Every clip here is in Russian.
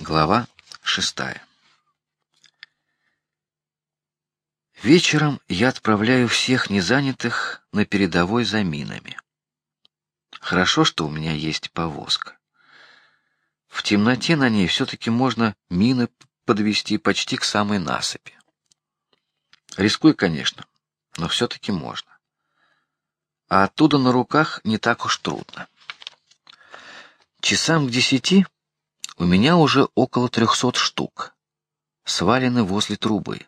Глава шестая. Вечером я отправляю всех незанятых на передовой за минами. Хорошо, что у меня есть повозка. В темноте на ней все-таки можно мины подвести почти к самой насыпи. Рискуй, конечно, но все-таки можно. А оттуда на руках не так уж трудно. Часам к десяти у меня уже около трехсот штук, свалены возле трубы.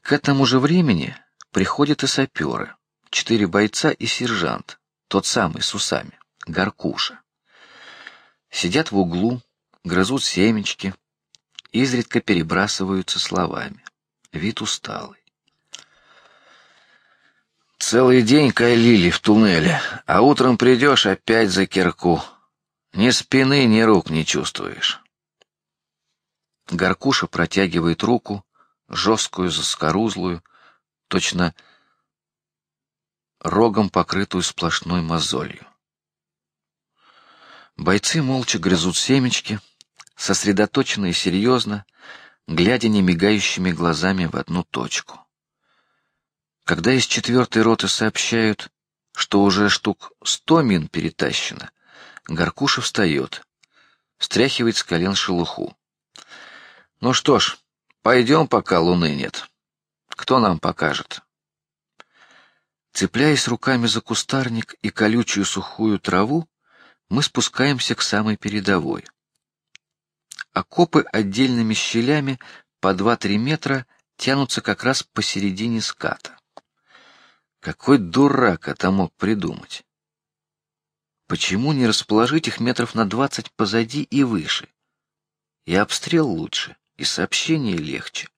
К этому же времени приходят и саперы, четыре бойца и сержант, тот самый с усами, Горкуша. Сидят в углу, грызут семечки, изредка перебрасываются словами. Вид усталый. Целый день кайлили в туннеле, а утром придешь опять за кирку. Ни спины, ни рук не чувствуешь. Горкуша протягивает руку, жесткую, заскорузлую, точно рогом покрытую сплошной мозолью. Бойцы молча грызут семечки, сосредоточенно и серьезно, глядя немигающими глазами в одну точку. Когда из четвертой роты сообщают, что уже штук сто мин перетащено, Горкуша встает, стряхивает с колен шелуху. Ну что ж, пойдем, пока луны нет. Кто нам покажет? Цепляясь руками за кустарник и колючую сухую траву, мы спускаемся к самой передовой. Окопы отдельными щелями по два-три метра тянутся как раз посередине ската. Какой дурак это мог придумать? Почему не расположить их метров на двадцать позади и выше? И обстрел лучше, и сообщение легче,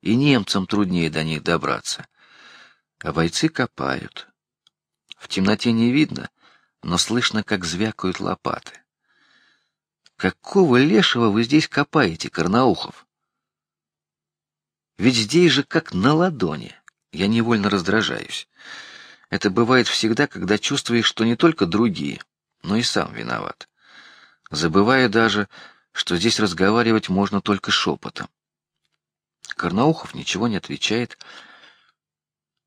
и немцам труднее до них добраться. А бойцы копают. В темноте не видно, но слышно, как звякают лопаты. Какого лешего вы здесь копаете, Карнаухов? Ведь здесь же как на ладони. Я невольно раздражаюсь. Это бывает всегда, когда чувствуешь, что не только другие, но и сам виноват. Забывая даже, что здесь разговаривать можно только шепотом. Карнаухов ничего не отвечает.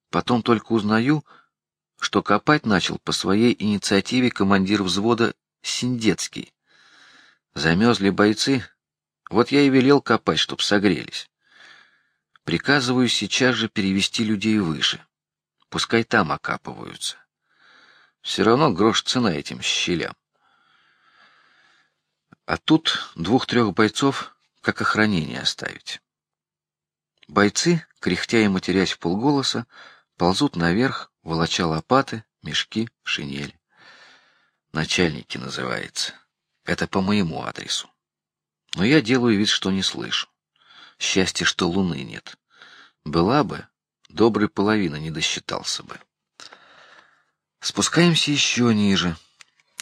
Потом только узнаю, что копать начал по своей инициативе командир взвода Синдецкий. Замерзли бойцы, вот я и велел копать, чтоб согрелись. Приказываю сейчас же перевести людей выше. Пускай там окапываются. Все равно грош цена этим щелям. А тут двух-трех бойцов как охранение оставить. Бойцы, кряхтя и матерясь в полголоса, ползут наверх, волоча лопаты, мешки, шинели. Начальники называется. Это по моему адресу. Но я делаю вид, что не слышу. Счастье, что луны нет. Была бы, доброй половины не досчитался бы. Спускаемся еще ниже.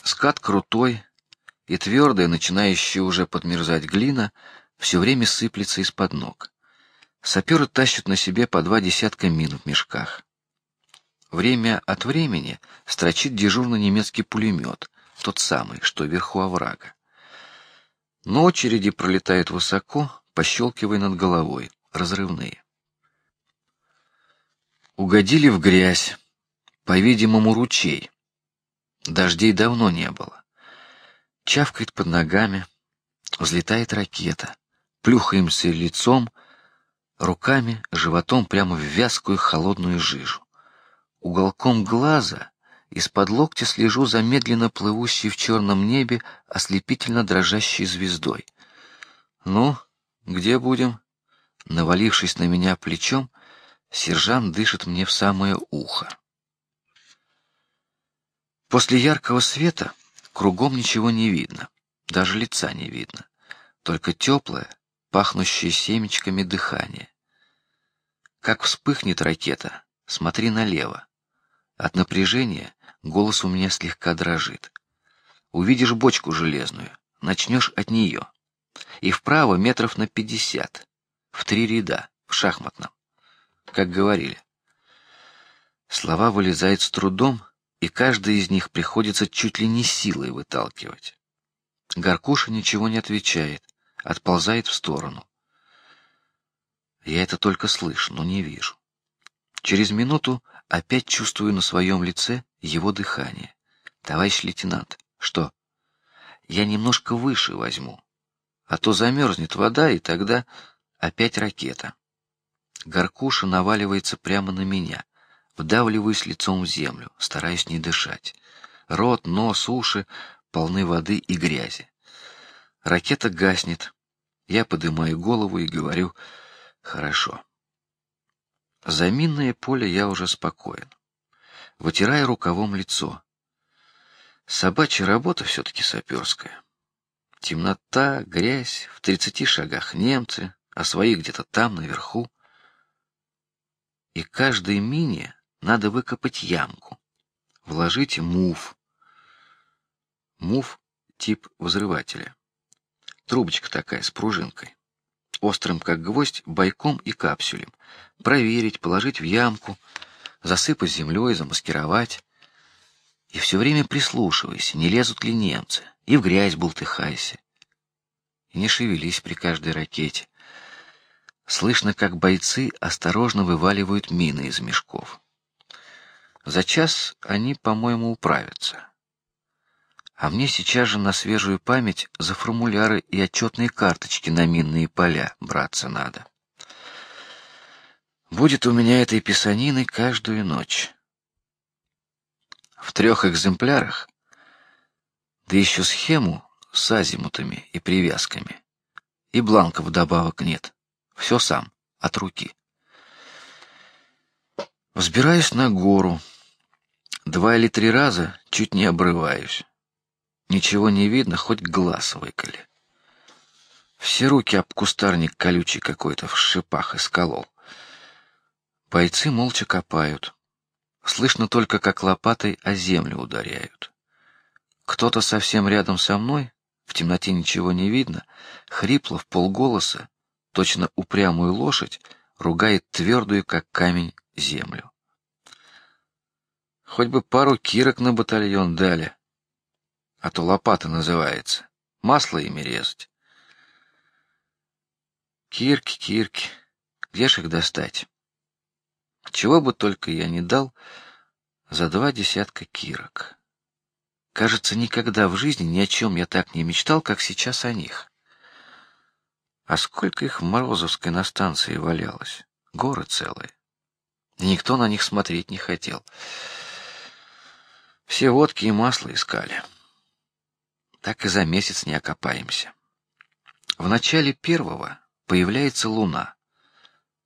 Скат крутой, и твердая, начинающая уже подмерзать глина, все время сыплется из-под ног. Саперы тащат на себе по два десятка мин в мешках. Время от времени строчит дежурный немецкий пулемет, тот самый, что вверху оврага. Но очереди пролетают высоко, пощелкивая над головой, разрывные. Угодили в грязь, по-видимому, ручей. Дождей давно не было. Чавкает под ногами, взлетает ракета, плюхаемся лицом, руками, животом прямо в вязкую холодную жижу. Уголком глаза из-под локтя слежу за медленно плывущей в черном небе ослепительно дрожащей звездой. Ну, где будем? Навалившись на меня плечом, Сержант дышит мне в самое ухо. После яркого света кругом ничего не видно, даже лица не видно, только теплое, пахнущее семечками дыхание. Как вспыхнет ракета, смотри налево. От напряжения голос у меня слегка дрожит. Увидишь бочку железную, начнешь от нее, и вправо метров на пятьдесят, в три ряда, в шахматном как говорили. Слова вылезают с трудом, и каждый из них приходится чуть ли не силой выталкивать. Горкуша ничего не отвечает, отползает в сторону. Я это только слышу, но не вижу. Через минуту опять чувствую на своем лице его дыхание. Товарищ лейтенант, что? Я немножко выше возьму, а то замерзнет вода, и тогда опять ракета. Горкуша наваливается прямо на меня, вдавливаюсь лицом в землю, стараюсь не дышать. Рот, нос, уши полны воды и грязи. Ракета гаснет. Я поднимаю голову и говорю: хорошо. За минное поле я уже спокоен. Вытираю рукавом лицо. Собачья работа все-таки саперская. Темнота, грязь, в тридцати шагах немцы, а свои где-то там наверху. И каждой мине надо выкопать ямку, вложить мув. Мув тип взрывателя. Трубочка такая с пружинкой, острым как гвоздь, бойком и капсюлем. Проверить, положить в ямку, засыпать землей, замаскировать. И все время прислушивайся, не лезут ли немцы, и в грязь бултыхайся. И не шевелись при каждой ракете. Слышно, как бойцы осторожно вываливают мины из мешков. За час они, по-моему, управятся. А мне сейчас же на свежую память за формуляры и отчетные карточки на минные поля браться надо. Будет у меня этой писанины каждую ночь. В трех экземплярах, да еще схему с азимутами и привязками, и бланков добавок нет. Все сам, от руки. Взбираюсь на гору. Два или три раза чуть не обрываюсь. Ничего не видно, хоть глаз выколи. Все руки об кустарник колючий какой-то в шипах исколол. Бойцы молча копают. Слышно только, как лопатой о землю ударяют. Кто-то совсем рядом со мной, в темноте ничего не видно, хрипло в полголоса точно упрямую лошадь, ругает твердую, как камень, землю. Хоть бы пару кирок на батальон дали, а то лопата называется. Масло ими резать. Кирки, кирки, где ж их достать? Чего бы только я не дал за два десятка кирок. Кажется, никогда в жизни ни о чем я так не мечтал, как сейчас о них. А сколько их в Морозовской на станции валялось? Горы целые. И никто на них смотреть не хотел. Все водки и масло искали. Так и за месяц не окопаемся. В начале первого появляется луна,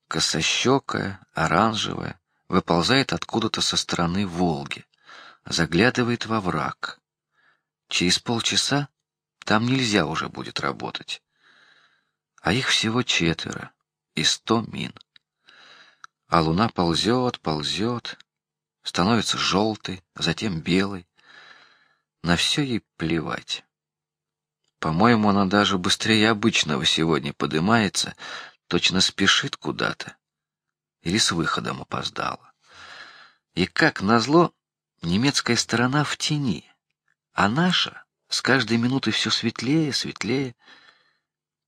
косощекая, оранжевая, выползает откуда-то со стороны Волги, заглядывает во враг. Через полчаса там нельзя уже будет работать а их всего четверо и сто мин. А луна ползет, ползет, становится желтой, затем белой. На все ей плевать. По-моему, она даже быстрее обычного сегодня поднимается, точно спешит куда-то или с выходом опоздала. И как назло, немецкая сторона в тени, а наша с каждой минутой все светлее, светлее.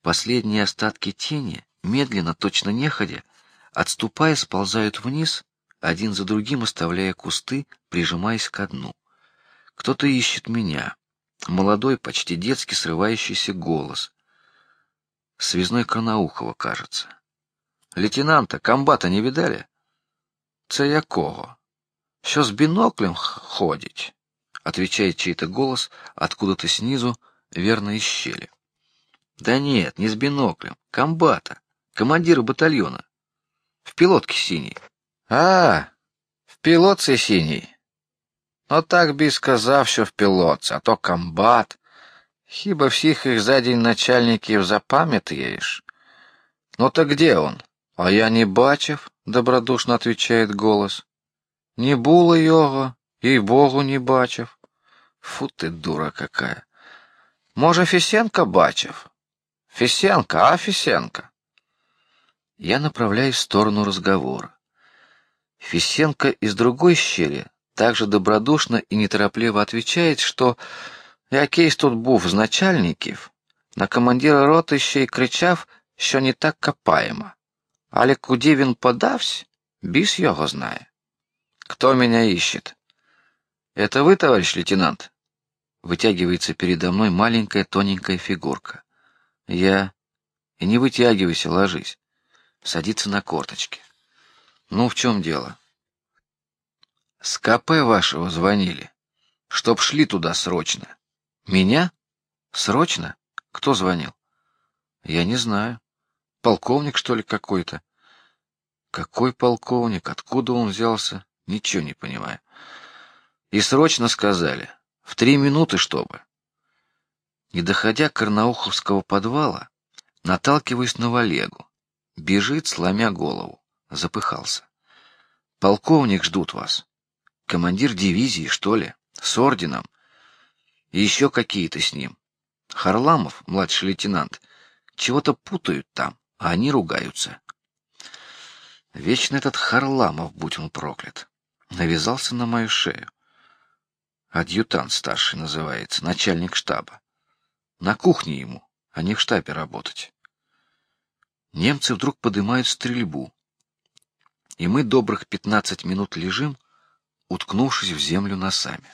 Последние остатки тени, медленно, точно неходя, отступая, сползают вниз, один за другим оставляя кусты, прижимаясь к дну. Кто-то ищет меня. Молодой, почти детский, срывающийся голос. Связной Карнаухова, кажется. Лейтенанта, комбата не видали? Це якого? Що с биноклем ходить? Отвечает чей-то голос откуда-то снизу, верно из щели. Да нет, не с биноклем, комбата, командира батальона, в пилотке синий. А, в пилотце синий. Ну так би сказав, що в пілотці, а то комбат. Хіба всіх их за день начальників запам'ятаєш? Ну так где он? А я не бачив, добродушно отвечает голос. Не було його, їй богу не бачив. Фу ты дура какая. Може, Фісенка бачив? Фисенко, а Фисенко? Я направляюсь в сторону разговора. Фисенко из другой щели также добродушно и неторопливо отвечает, что Якийсь тут був з начальників, на командира роти ще й кричав, що не так копаємо. Але куди він подався, біс його знає. Кто меня ищет? Это вы, товарищ лейтенант? Вытягивается передо мной маленькая тоненькая фигурка. Я. И не вытягивайся, ложись. Садится на корточки. Ну, в чем дело? С КП вашего звонили, чтоб шли туда срочно. Меня? Срочно? Кто звонил? Я не знаю. Полковник что ли какой-то? Какой полковник? Откуда он взялся? Ничего не понимаю. И срочно сказали, в три минуты, чтобы. Не доходя Карнауховского подвала, наталкиваюсь на Валегу. Бежит, сломя голову, запыхался. Полковник ждут вас. Командир дивизии, что ли, с орденом. И еще какие-то с ним. Харламов, младший лейтенант, чего-то путают там, а они ругаются. Вечно этот Харламов, будь он проклят, навязался на мою шею. Адъютант старший называется, начальник штаба. На кухне ему, а не в штабе работать. Немцы вдруг поднимают стрельбу, и мы добрых пятнадцать минут лежим, уткнувшись в землю носами.